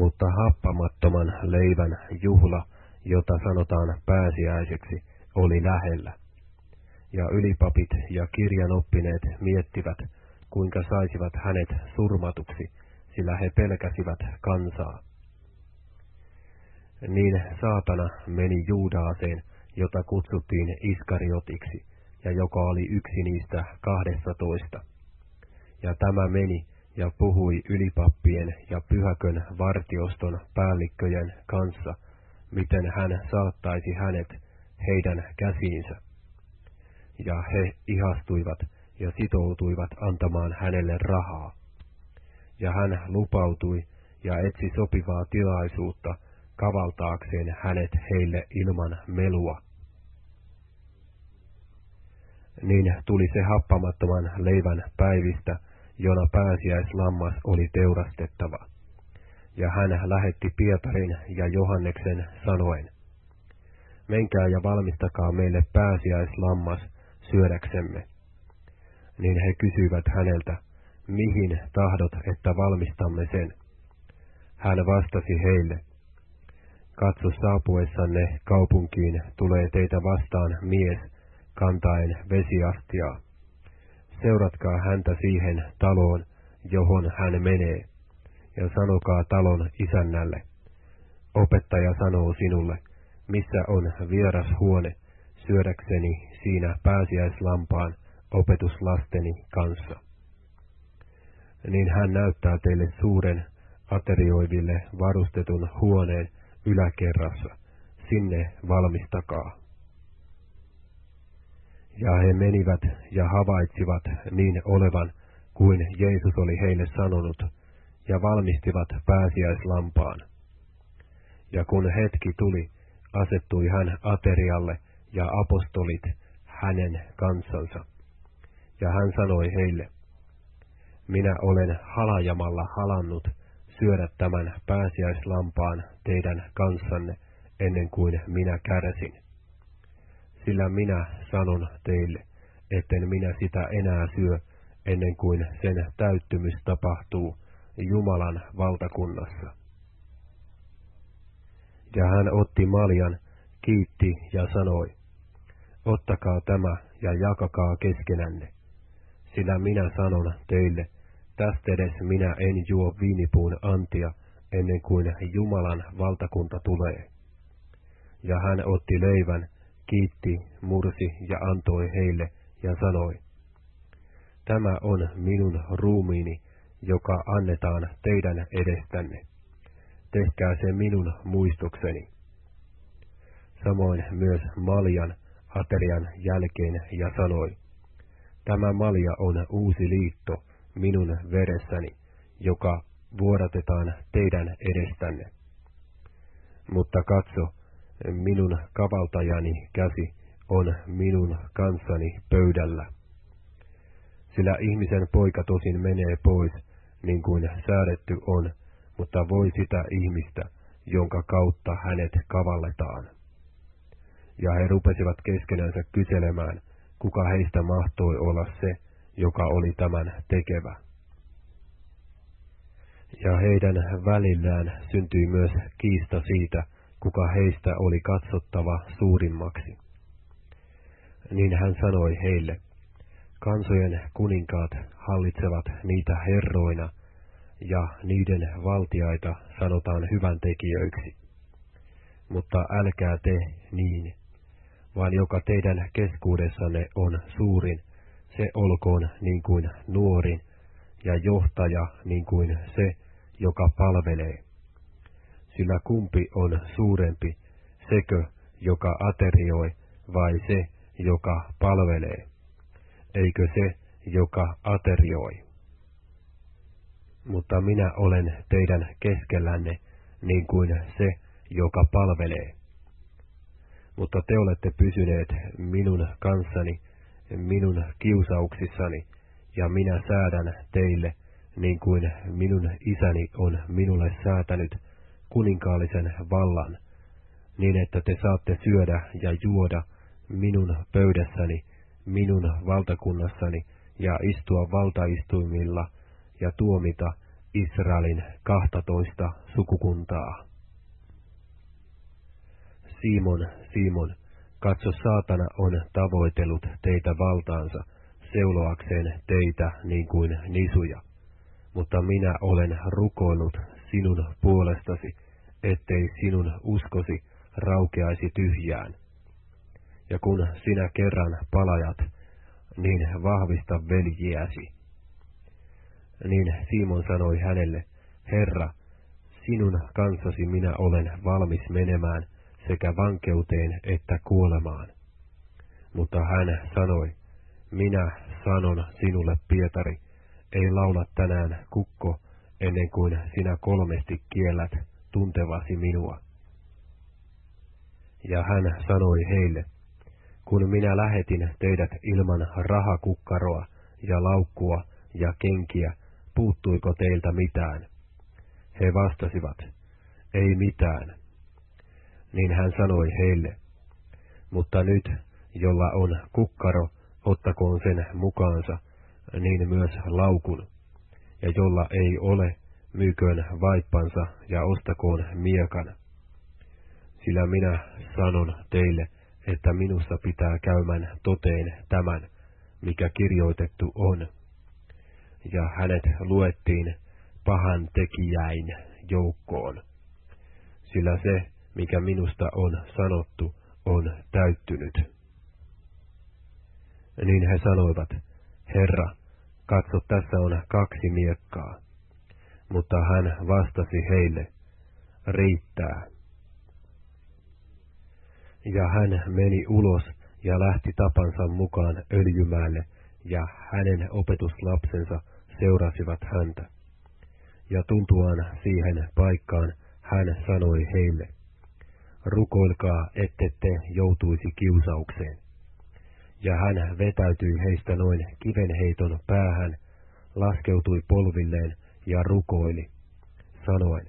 Mutta happamattoman leivän juhla, jota sanotaan pääsiäiseksi, oli lähellä. Ja ylipapit ja kirjanoppineet miettivät, kuinka saisivat hänet surmatuksi, sillä he pelkäsivät kansaa. Niin saatana meni Juudaaseen, jota kutsuttiin Iskariotiksi, ja joka oli yksi niistä kahdesta toista. Ja tämä meni ja puhui ylipappien ja pyhäkön vartioston päällikköjen kanssa, miten hän saattaisi hänet heidän käsiinsä. Ja he ihastuivat ja sitoutuivat antamaan hänelle rahaa. Ja hän lupautui ja etsi sopivaa tilaisuutta kavaltaakseen hänet heille ilman melua. Niin tuli se happamattoman leivän päivistä, jona pääsiäislammas oli teurastettava. Ja hän lähetti Pietarin ja Johanneksen sanoen, Menkää ja valmistakaa meille pääsiäislammas syödäksemme. Niin he kysyivät häneltä, mihin tahdot, että valmistamme sen? Hän vastasi heille, Katso saapuessanne kaupunkiin tulee teitä vastaan mies, kantaen vesiastiaa seuratkaa häntä siihen taloon, johon hän menee, ja sanokaa talon isännälle. Opettaja sanoo sinulle, missä on vieras huone, syödäkseni siinä pääsiäislampaan opetuslasteni kanssa. Niin hän näyttää teille suuren aterioiville varustetun huoneen yläkerrassa. Sinne valmistakaa. Ja he menivät ja havaitsivat niin olevan, kuin Jeesus oli heille sanonut, ja valmistivat pääsiäislampaan. Ja kun hetki tuli, asettui hän aterialle ja apostolit hänen kansansa. Ja hän sanoi heille, minä olen halajamalla halannut syödä tämän pääsiäislampaan teidän kanssanne ennen kuin minä kärsin sillä minä sanon teille, etten minä sitä enää syö, ennen kuin sen täyttymys tapahtuu Jumalan valtakunnassa. Ja hän otti maljan, kiitti ja sanoi, ottakaa tämä ja jakakaa keskenänne, sillä minä sanon teille, tästä edes minä en juo viinipuun antia, ennen kuin Jumalan valtakunta tulee. Ja hän otti leivän, kiitti, mursi ja antoi heille ja sanoi, Tämä on minun ruumiini, joka annetaan teidän edestänne. Tehkää se minun muistokseni. Samoin myös maljan aterian jälkeen ja sanoi, Tämä malja on uusi liitto minun veressäni, joka vuodatetaan teidän edestänne. Mutta katso, minun kavaltajani käsi on minun kanssani pöydällä. Sillä ihmisen poika tosin menee pois, niin kuin säädetty on, mutta voi sitä ihmistä, jonka kautta hänet kavalletaan. Ja he rupesivat keskenänsä kyselemään, kuka heistä mahtoi olla se, joka oli tämän tekevä. Ja heidän välillään syntyi myös kiista siitä, kuka heistä oli katsottava suurimmaksi. Niin hän sanoi heille, kansojen kuninkaat hallitsevat niitä herroina, ja niiden valtiaita sanotaan hyvän tekijöiksi. Mutta älkää te niin, vaan joka teidän keskuudessanne on suurin, se olkoon niin kuin nuorin, ja johtaja niin kuin se, joka palvelee sillä kumpi on suurempi, sekö, joka aterioi, vai se, joka palvelee? Eikö se, joka aterioi? Mutta minä olen teidän keskellänne niin kuin se, joka palvelee. Mutta te olette pysyneet minun kanssani, minun kiusauksissani, ja minä säädän teille, niin kuin minun isäni on minulle säätänyt, kuninkaallisen vallan, niin että te saatte syödä ja juoda minun pöydässäni, minun valtakunnassani ja istua valtaistuimilla ja tuomita Israelin kahtatoista sukukuntaa. Simon, Simon, katso saatana on tavoitellut teitä valtaansa, seuloakseen teitä niin kuin nisuja. Mutta minä olen rukoillut sinun puolestasi, ettei sinun uskosi raukeaisi tyhjään. Ja kun sinä kerran palajat, niin vahvista veljiäsi. Niin Simon sanoi hänelle, Herra, sinun kanssasi minä olen valmis menemään sekä vankeuteen että kuolemaan. Mutta hän sanoi, minä sanon sinulle, Pietari, ei laula tänään kukko, ennen kuin sinä kolmesti kiellät tuntevasi minua. Ja hän sanoi heille, kun minä lähetin teidät ilman rahakukkaroa ja laukkua ja kenkiä, puuttuiko teiltä mitään? He vastasivat, ei mitään. Niin hän sanoi heille, mutta nyt, jolla on kukkaro, ottakoon sen mukaansa, niin myös laukun, ja jolla ei ole, myyköön vaippansa ja ostakoon miekan. Sillä minä sanon teille, että minussa pitää käymän toteen tämän, mikä kirjoitettu on. Ja hänet luettiin pahan tekijäin joukkoon. Sillä se, mikä minusta on sanottu, on täyttynyt. Niin he sanoivat, Herra, katso tässä on kaksi miekkaa. Mutta hän vastasi heille, riittää. Ja hän meni ulos ja lähti tapansa mukaan öljymäelle, ja hänen opetuslapsensa seurasivat häntä. Ja tuntuaan siihen paikkaan, hän sanoi heille, rukoilkaa, ette te joutuisi kiusaukseen. Ja hän vetäytyi heistä noin kivenheiton päähän, laskeutui polvilleen ja rukoili, sanoen,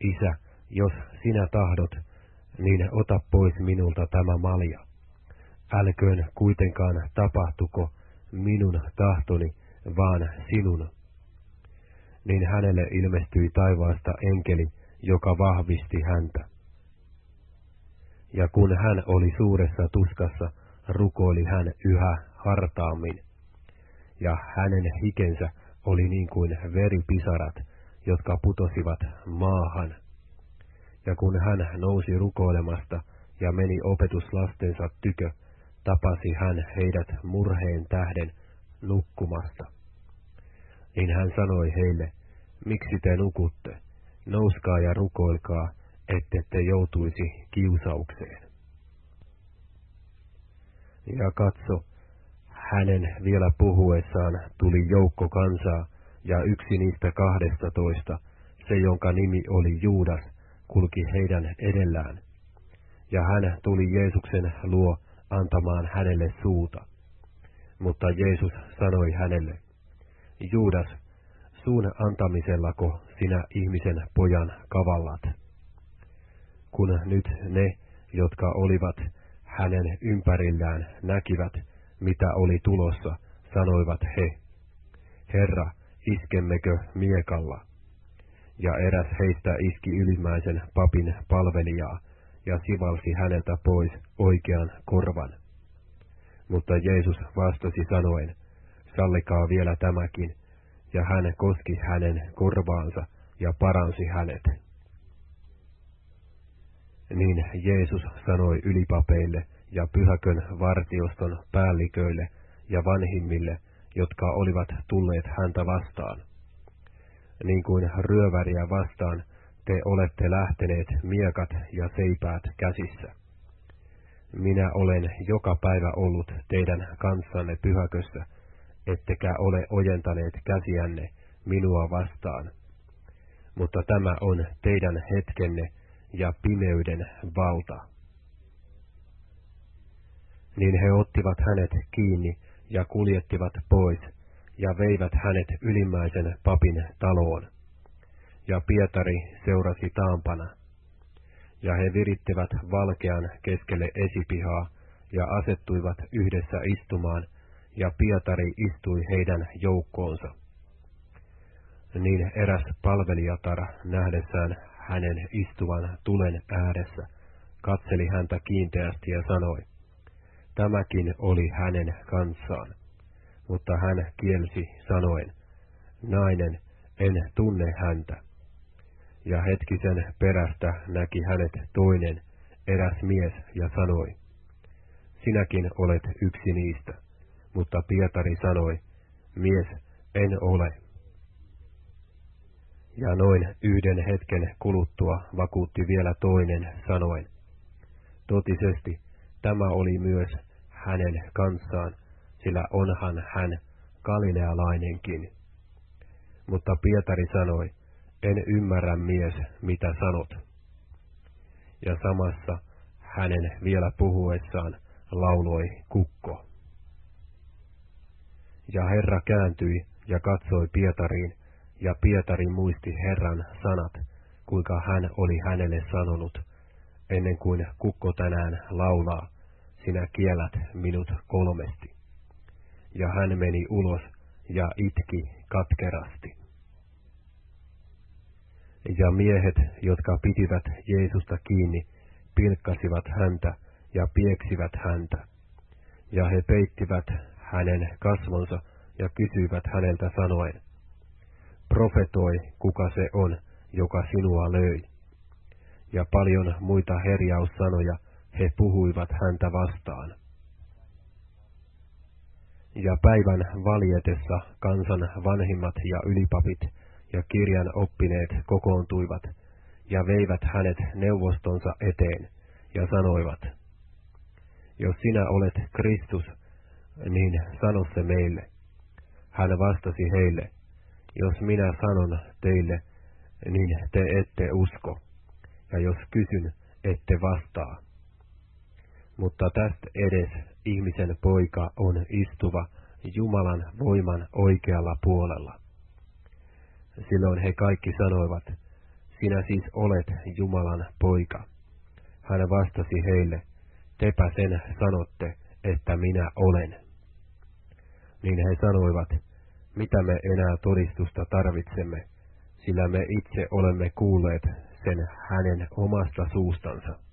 Isä, jos sinä tahdot, niin ota pois minulta tämä malja. Älköön kuitenkaan tapahtuko minun tahtoni, vaan sinun. Niin hänelle ilmestyi taivaasta enkeli, joka vahvisti häntä. Ja kun hän oli suuressa tuskassa, rukoili hän yhä hartaammin. Ja hänen hikensä oli niin kuin veripisarat, jotka putosivat maahan. Ja kun hän nousi rukoilemasta ja meni opetuslastensa tykö, tapasi hän heidät murheen tähden nukkumasta. Niin hän sanoi heille, miksi te nukutte, nouskaa ja rukoilkaa, ette te joutuisi kiusaukseen. Ja katso, hänen vielä puhuessaan tuli joukko kansaa, ja yksi niistä kahdesta toista, se jonka nimi oli Juudas, kulki heidän edellään. Ja hän tuli Jeesuksen luo antamaan hänelle suuta. Mutta Jeesus sanoi hänelle, Juudas, suun antamisellako sinä ihmisen pojan kavallat? Kun nyt ne, jotka olivat hänen ympärillään, näkivät, mitä oli tulossa, sanoivat he, Herra, iskemmekö miekalla? Ja eräs heistä iski ylimmäisen papin palvelijaa ja sivalsi häneltä pois oikean korvan. Mutta Jeesus vastasi sanoen, sallikaa vielä tämäkin, ja hän koski hänen korvaansa ja paransi hänet. Niin Jeesus sanoi ylipapeille, ja pyhäkön vartioston päälliköille ja vanhimmille, jotka olivat tulleet häntä vastaan. Niin kuin ryöväriä vastaan, te olette lähteneet miekat ja seipäät käsissä. Minä olen joka päivä ollut teidän kanssanne pyhäkössä, ettekä ole ojentaneet käsiänne minua vastaan. Mutta tämä on teidän hetkenne ja pimeyden valta niin he ottivat hänet kiinni ja kuljettivat pois, ja veivät hänet ylimmäisen papin taloon. Ja Pietari seurasi taampana. Ja he virittivät valkean keskelle esipihaa, ja asettuivat yhdessä istumaan, ja Pietari istui heidän joukkoonsa. Niin eräs palvelijatar nähdessään hänen istuvan tulen ääressä, katseli häntä kiinteästi ja sanoi, tämäkin oli hänen kanssaan. Mutta hän kielsi sanoen, nainen, en tunne häntä. Ja hetkisen perästä näki hänet toinen, eräs mies, ja sanoi, sinäkin olet yksi niistä. Mutta Pietari sanoi, mies, en ole. Ja noin yhden hetken kuluttua vakuutti vielä toinen sanoen, totisesti tämä oli myös hänen kanssaan, sillä onhan hän galilealainenkin. Mutta Pietari sanoi, en ymmärrä mies, mitä sanot. Ja samassa hänen vielä puhuessaan lauloi kukko. Ja Herra kääntyi ja katsoi Pietariin, ja Pietari muisti Herran sanat, kuinka hän oli hänelle sanonut, ennen kuin kukko tänään laulaa, sinä kielät minut kolmesti. Ja hän meni ulos ja itki katkerasti. Ja miehet, jotka pitivät Jeesusta kiinni, pilkkasivat häntä ja pieksivät häntä. Ja he peittivät hänen kasvonsa ja kysyivät häneltä sanoen, profetoi, kuka se on, joka sinua löi. Ja paljon muita herjaussanoja he puhuivat häntä vastaan. Ja päivän valjetessa kansan vanhimmat ja ylipapit ja kirjan oppineet kokoontuivat ja veivät hänet neuvostonsa eteen ja sanoivat, jos sinä olet Kristus, niin sano se meille. Hän vastasi heille, jos minä sanon teille, niin te ette usko, ja jos kysyn, ette vastaa. Mutta tästä edes ihmisen poika on istuva Jumalan voiman oikealla puolella. Silloin he kaikki sanoivat, sinä siis olet Jumalan poika. Hän vastasi heille, tepä sen sanotte, että minä olen. Niin he sanoivat, mitä me enää todistusta tarvitsemme, sillä me itse olemme kuulleet sen hänen omasta suustansa.